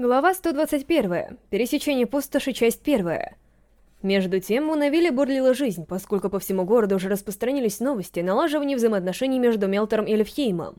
Глава 121. Пересечение пустоши, часть 1. Между тем, у Навиля бурлила жизнь, поскольку по всему городу уже распространились новости о налаживании взаимоотношений между Мелтором и Левхеймом.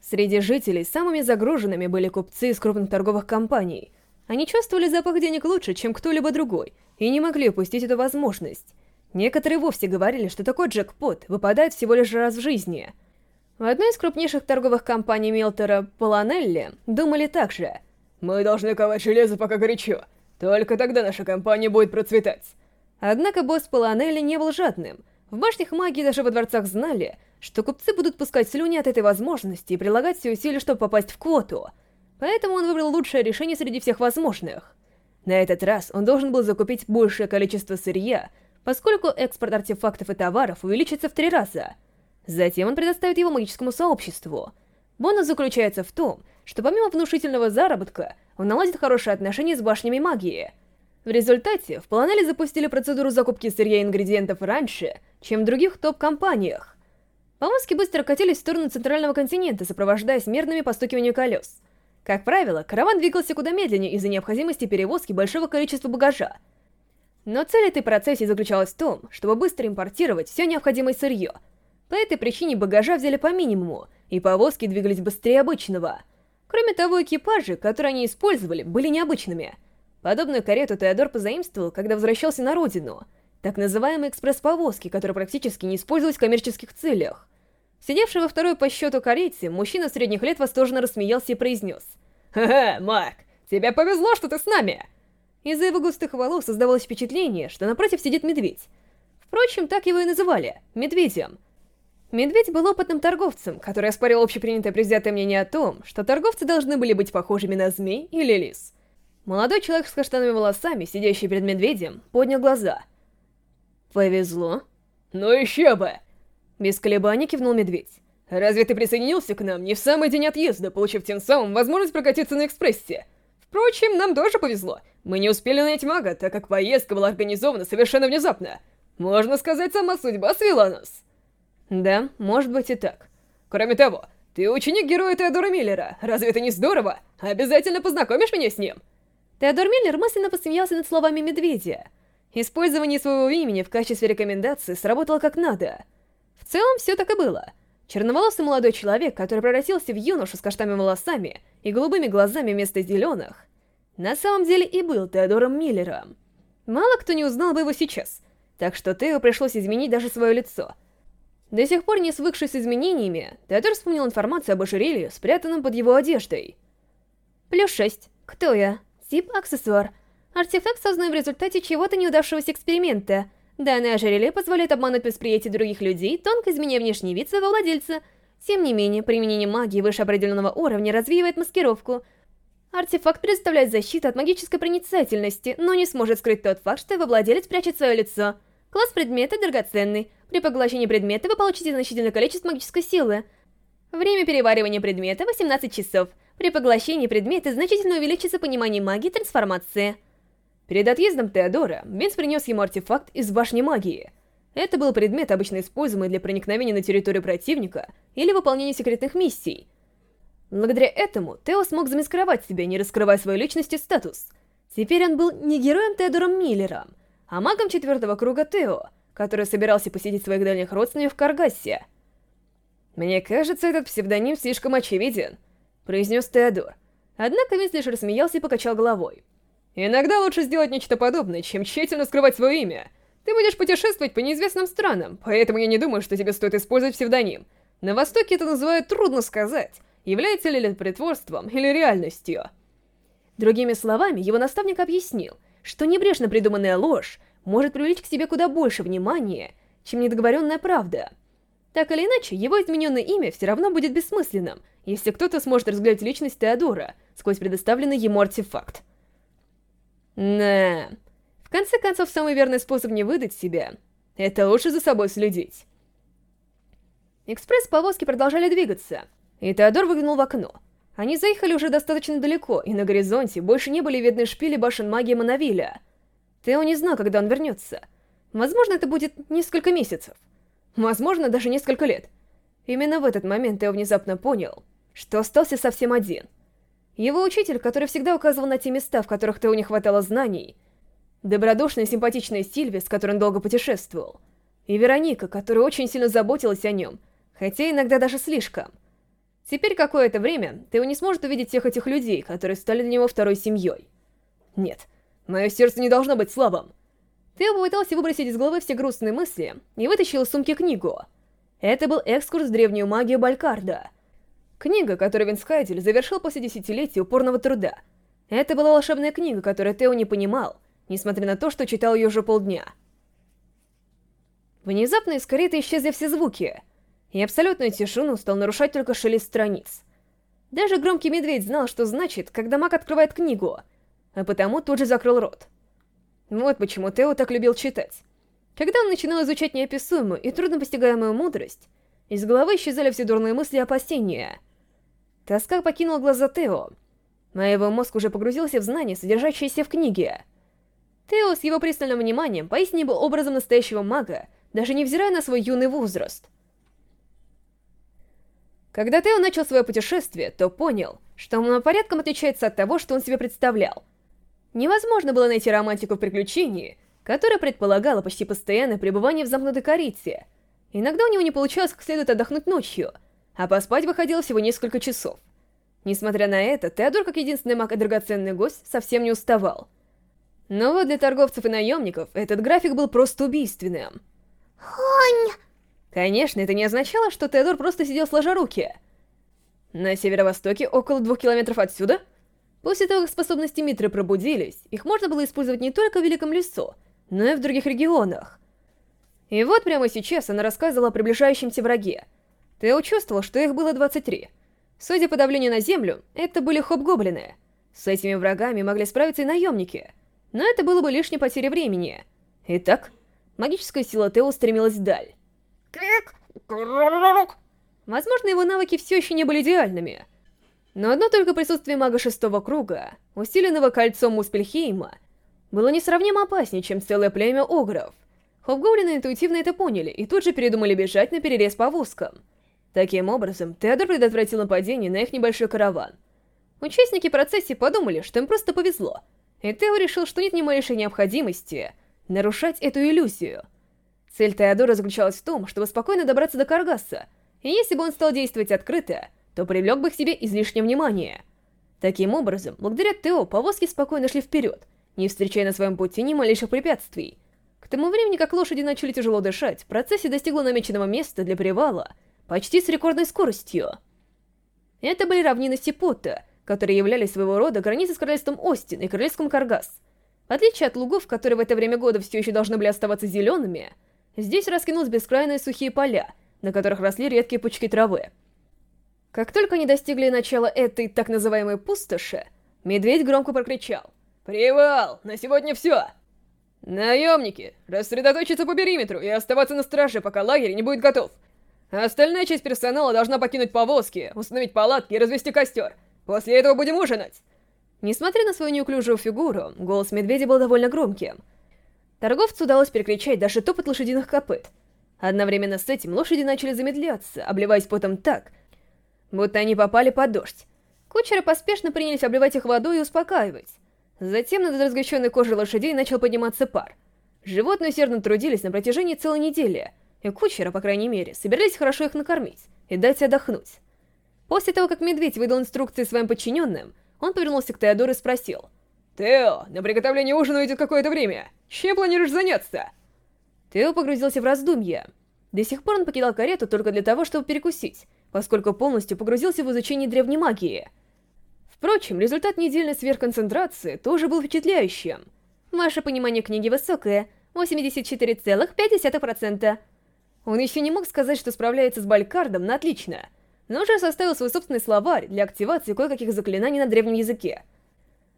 Среди жителей самыми загруженными были купцы из крупных торговых компаний. Они чувствовали запах денег лучше, чем кто-либо другой, и не могли упустить эту возможность. Некоторые вовсе говорили, что такой джекпот выпадает всего лишь раз в жизни. В одной из крупнейших торговых компаний Мелтора, Поланелли, думали так же — мы должны ковать железо, пока горячо. Только тогда наша компания будет процветать. Однако босс Паланелли не был жадным. В башнях магии даже во дворцах знали, что купцы будут пускать слюни от этой возможности и прилагать все усилия, чтобы попасть в квоту. Поэтому он выбрал лучшее решение среди всех возможных. На этот раз он должен был закупить большее количество сырья, поскольку экспорт артефактов и товаров увеличится в три раза. Затем он предоставит его магическому сообществу. Бонус заключается в том, что помимо внушительного заработка, он наладит хорошие отношения с башнями магии. В результате, в Планеле запустили процедуру закупки сырья и ингредиентов раньше, чем в других топ-компаниях. Повозки быстро катились в сторону центрального континента, сопровождаясь мерными постукиванием колес. Как правило, караван двигался куда медленнее из-за необходимости перевозки большого количества багажа. Но цель этой процессии заключалась в том, чтобы быстро импортировать все необходимое сырье. По этой причине багажа взяли по минимуму, и повозки двигались быстрее обычного — Кроме того, экипажи, которые они использовали, были необычными. Подобную карету Теодор позаимствовал, когда возвращался на родину. Так называемые экспресс-повозки, которые практически не использовались в коммерческих целях. Сидевший во второй по счету карете, мужчина средних лет восторженно рассмеялся и произнес. «Ха-ха, Мак, тебе повезло, что ты с нами!» Из-за его густых волос создавалось впечатление, что напротив сидит медведь. Впрочем, так его и называли — медведем — Медведь был опытным торговцем, который оспорил общепринятое предвзятое мнение о том, что торговцы должны были быть похожими на змей или лис. Молодой человек с каштановыми волосами, сидящий перед медведем, поднял глаза. «Повезло?» «Ну еще бы!» Без колебаний кивнул медведь. «Разве ты присоединился к нам не в самый день отъезда, получив тем самым возможность прокатиться на экспрессе? Впрочем, нам тоже повезло. Мы не успели найти мага, так как поездка была организована совершенно внезапно. Можно сказать, сама судьба свела нас». Да, может быть и так. Кроме того, ты ученик героя Теодора Миллера. Разве это не здорово? Обязательно познакомишь меня с ним? Теодор Миллер мысленно посмеялся над словами медведя. Использование своего имени в качестве рекомендации сработало как надо. В целом, все так и было. Черноволосый молодой человек, который превратился в юношу с каштанными волосами и голубыми глазами вместо зеленых, на самом деле и был Теодором Миллером. Мало кто не узнал бы его сейчас, так что Тео пришлось изменить даже свое лицо — до сих пор не свыкшись с изменениями, Теодор вспомнил информацию об ожерелье, спрятанном под его одеждой. Плюс 6. Кто я? Тип аксессуар. Артефакт создан в результате чего-то неудавшегося эксперимента. Данное ожерелье позволяет обмануть восприятие других людей, тонко изменяя внешний вид своего владельца. Тем не менее, применение магии выше определенного уровня развивает маскировку. Артефакт предоставляет защиту от магической проницательности, но не сможет скрыть тот факт, что его владелец прячет свое лицо. Класс предмета драгоценный. При поглощении предмета вы получите значительное количество магической силы. Время переваривания предмета 18 часов. При поглощении предмета значительно увеличится понимание магии трансформации. Перед отъездом Теодора, Винс принес ему артефакт из башни магии. Это был предмет, обычно используемый для проникновения на территорию противника или выполнения секретных миссий. Благодаря этому Тео смог замаскировать себя, не раскрывая свою личность и статус. Теперь он был не героем Теодором Миллером, а магом четвертого круга Тео, который собирался посетить своих дальних родственников в Каргассе. «Мне кажется, этот псевдоним слишком очевиден», — произнес Теодор. Однако Винс лишь рассмеялся и покачал головой. «Иногда лучше сделать нечто подобное, чем тщательно скрывать свое имя. Ты будешь путешествовать по неизвестным странам, поэтому я не думаю, что тебе стоит использовать псевдоним. На Востоке это называют «трудно сказать», является ли это притворством или реальностью. Другими словами, его наставник объяснил, что небрежно придуманная ложь может привлечь к себе куда больше внимания, чем недоговоренная правда. Так или иначе, его измененное имя все равно будет бессмысленным, если кто-то сможет разглядеть личность Теодора сквозь предоставленный ему артефакт. Да. В конце концов, самый верный способ не выдать себя — это лучше за собой следить. Экспресс-повозки продолжали двигаться, и Теодор выглянул в окно. Они заехали уже достаточно далеко, и на горизонте больше не были видны шпили башен магии Монавиля — Тео не знал, когда он вернется. Возможно, это будет несколько месяцев. Возможно, даже несколько лет. Именно в этот момент Тео внезапно понял, что остался совсем один. Его учитель, который всегда указывал на те места, в которых Тео не хватало знаний, добродушная и симпатичная Сильвия, с которой он долго путешествовал, и Вероника, которая очень сильно заботилась о нем, хотя иногда даже слишком. Теперь какое-то время Тео не сможет увидеть всех этих людей, которые стали для него второй семьей. Нет, мое сердце не должно быть слабым. Тео попытался выбросить из головы все грустные мысли и вытащил из сумки книгу. Это был экскурс в древнюю магию Балькарда. Книга, которую Винскайдель завершил после десятилетий упорного труда. Это была волшебная книга, которую Тео не понимал, несмотря на то, что читал ее уже полдня. Внезапно из кареты исчезли все звуки, и абсолютную тишину стал нарушать только шелест страниц. Даже громкий медведь знал, что значит, когда маг открывает книгу, а потому тут же закрыл рот. Вот почему Тео так любил читать. Когда он начинал изучать неописуемую и труднопостигаемую мудрость, из головы исчезали все дурные мысли и опасения. Тоска покинула глаза Тео, а его мозг уже погрузился в знания, содержащиеся в книге. Тео с его пристальным вниманием поистине был образом настоящего мага, даже невзирая на свой юный возраст. Когда Тео начал свое путешествие, то понял, что он порядком отличается от того, что он себе представлял. Невозможно было найти романтику в приключении, которая предполагала почти постоянное пребывание в замкнутой карете. Иногда у него не получалось как следует отдохнуть ночью, а поспать выходило всего несколько часов. Несмотря на это, Теодор, как единственный маг и драгоценный гость, совсем не уставал. Но вот для торговцев и наемников этот график был просто убийственным. Хонь! Конечно, это не означало, что Теодор просто сидел сложа руки. На северо-востоке, около двух километров отсюда, после того, как способности Митры пробудились, их можно было использовать не только в Великом лесу, но и в других регионах. И вот прямо сейчас она рассказывала о приближающемся враге. Тео чувствовал, что их было 23. Судя по давлению на землю, это были хоб-гоблины. С этими врагами могли справиться и наемники. Но это было бы лишней потерей времени. Итак, магическая сила Тео стремилась вдаль. Возможно, его навыки все еще не были идеальными. Но одно только присутствие мага шестого круга, усиленного кольцом Муспельхейма, было несравнимо опаснее, чем целое племя огров. Хобгоблины интуитивно это поняли и тут же передумали бежать на перерез повозкам. Таким образом, Теодор предотвратил нападение на их небольшой караван. Участники процессии подумали, что им просто повезло — и Тео решил, что нет ни малейшей необходимости нарушать эту иллюзию. Цель Теодора заключалась в том, чтобы спокойно добраться до Каргаса, и если бы он стал действовать открыто, то привлек бы к себе излишнее внимание. Таким образом, благодаря Тео, повозки спокойно шли вперед, не встречая на своем пути ни малейших препятствий. К тому времени, как лошади начали тяжело дышать, процессия достигла намеченного места для привала почти с рекордной скоростью. Это были равнины Сипота — которые являлись своего рода границей с королевством Остин и королевством Каргас. В отличие от лугов, которые в это время года все еще должны были оставаться зелеными, здесь раскинулись бескрайные сухие поля, на которых росли редкие пучки травы. Как только они достигли начала этой так называемой пустоши, медведь громко прокричал. «Привал! На сегодня все!» «Наемники, рассредоточиться по периметру и оставаться на страже, пока лагерь не будет готов. Остальная часть персонала должна покинуть повозки, установить палатки и развести костер. После этого будем ужинать!» Несмотря на свою неуклюжую фигуру, голос медведя был довольно громким. Торговцу удалось перекричать даже топот лошадиных копыт. Одновременно с этим лошади начали замедляться, обливаясь потом так, будто они попали под дождь. Кучеры поспешно принялись обливать их водой и успокаивать. Затем над разгоряченной кожей лошадей начал подниматься пар. Животные усердно трудились на протяжении целой недели, и кучера, по крайней мере, собирались хорошо их накормить и дать отдохнуть. После того, как Медведь выдал инструкции своим подчиненным, он повернулся к Теодору и спросил. «Тео, на приготовление ужина уйдет какое-то время. Чем планируешь заняться?» Тео погрузился в раздумья. До сих пор он покидал карету только для того, чтобы перекусить, поскольку полностью погрузился в изучение древней магии. Впрочем, результат недельной сверхконцентрации тоже был впечатляющим. Ваше понимание книги высокое, 84,5%. Он еще не мог сказать, что справляется с Балькардом на отлично — но уже составил свой собственный словарь для активации кое-каких заклинаний на древнем языке.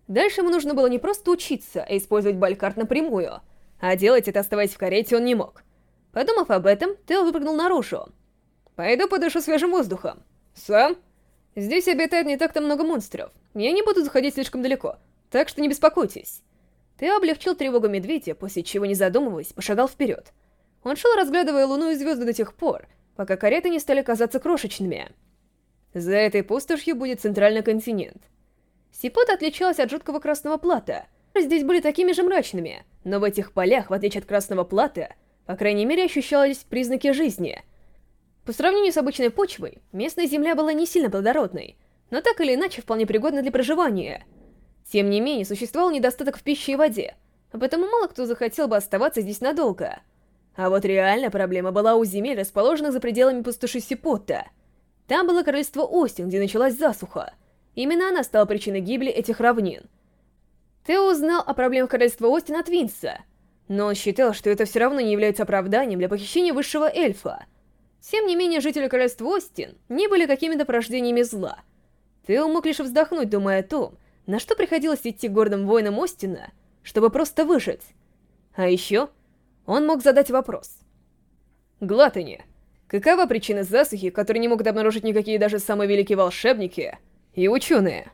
Дальше ему нужно было не просто учиться, а использовать балькарт напрямую, а делать это, оставаясь в карете, он не мог. Подумав об этом, Тео выпрыгнул наружу. «Пойду подышу свежим воздухом». «Сам?» «Здесь обитает не так-то много монстров. Я не буду заходить слишком далеко, так что не беспокойтесь». Тео облегчил тревогу медведя, после чего, не задумываясь, пошагал вперед. Он шел, разглядывая луну и звезды до тех пор, пока кареты не стали казаться крошечными. За этой пустошью будет центральный континент. Сипота отличалась от жуткого красного плата. Здесь были такими же мрачными, но в этих полях, в отличие от красного плата, по крайней мере ощущались признаки жизни. По сравнению с обычной почвой, местная земля была не сильно плодородной, но так или иначе вполне пригодна для проживания. Тем не менее, существовал недостаток в пище и воде, а потому мало кто захотел бы оставаться здесь надолго. А вот реальная проблема была у земель, расположенных за пределами пустоши Сипота. Там было королевство Остин, где началась засуха. Именно она стала причиной гибели этих равнин. Тео узнал о проблемах королевства Остин от Винса, но он считал, что это все равно не является оправданием для похищения высшего эльфа. Тем не менее, жители королевства Остин не были какими-то порождениями зла. Тео мог лишь вздохнуть, думая о том, на что приходилось идти гордым воинам Остина, чтобы просто выжить. А еще он мог задать вопрос. Глатани, какова причина засухи, которую не могут обнаружить никакие даже самые великие волшебники и ученые?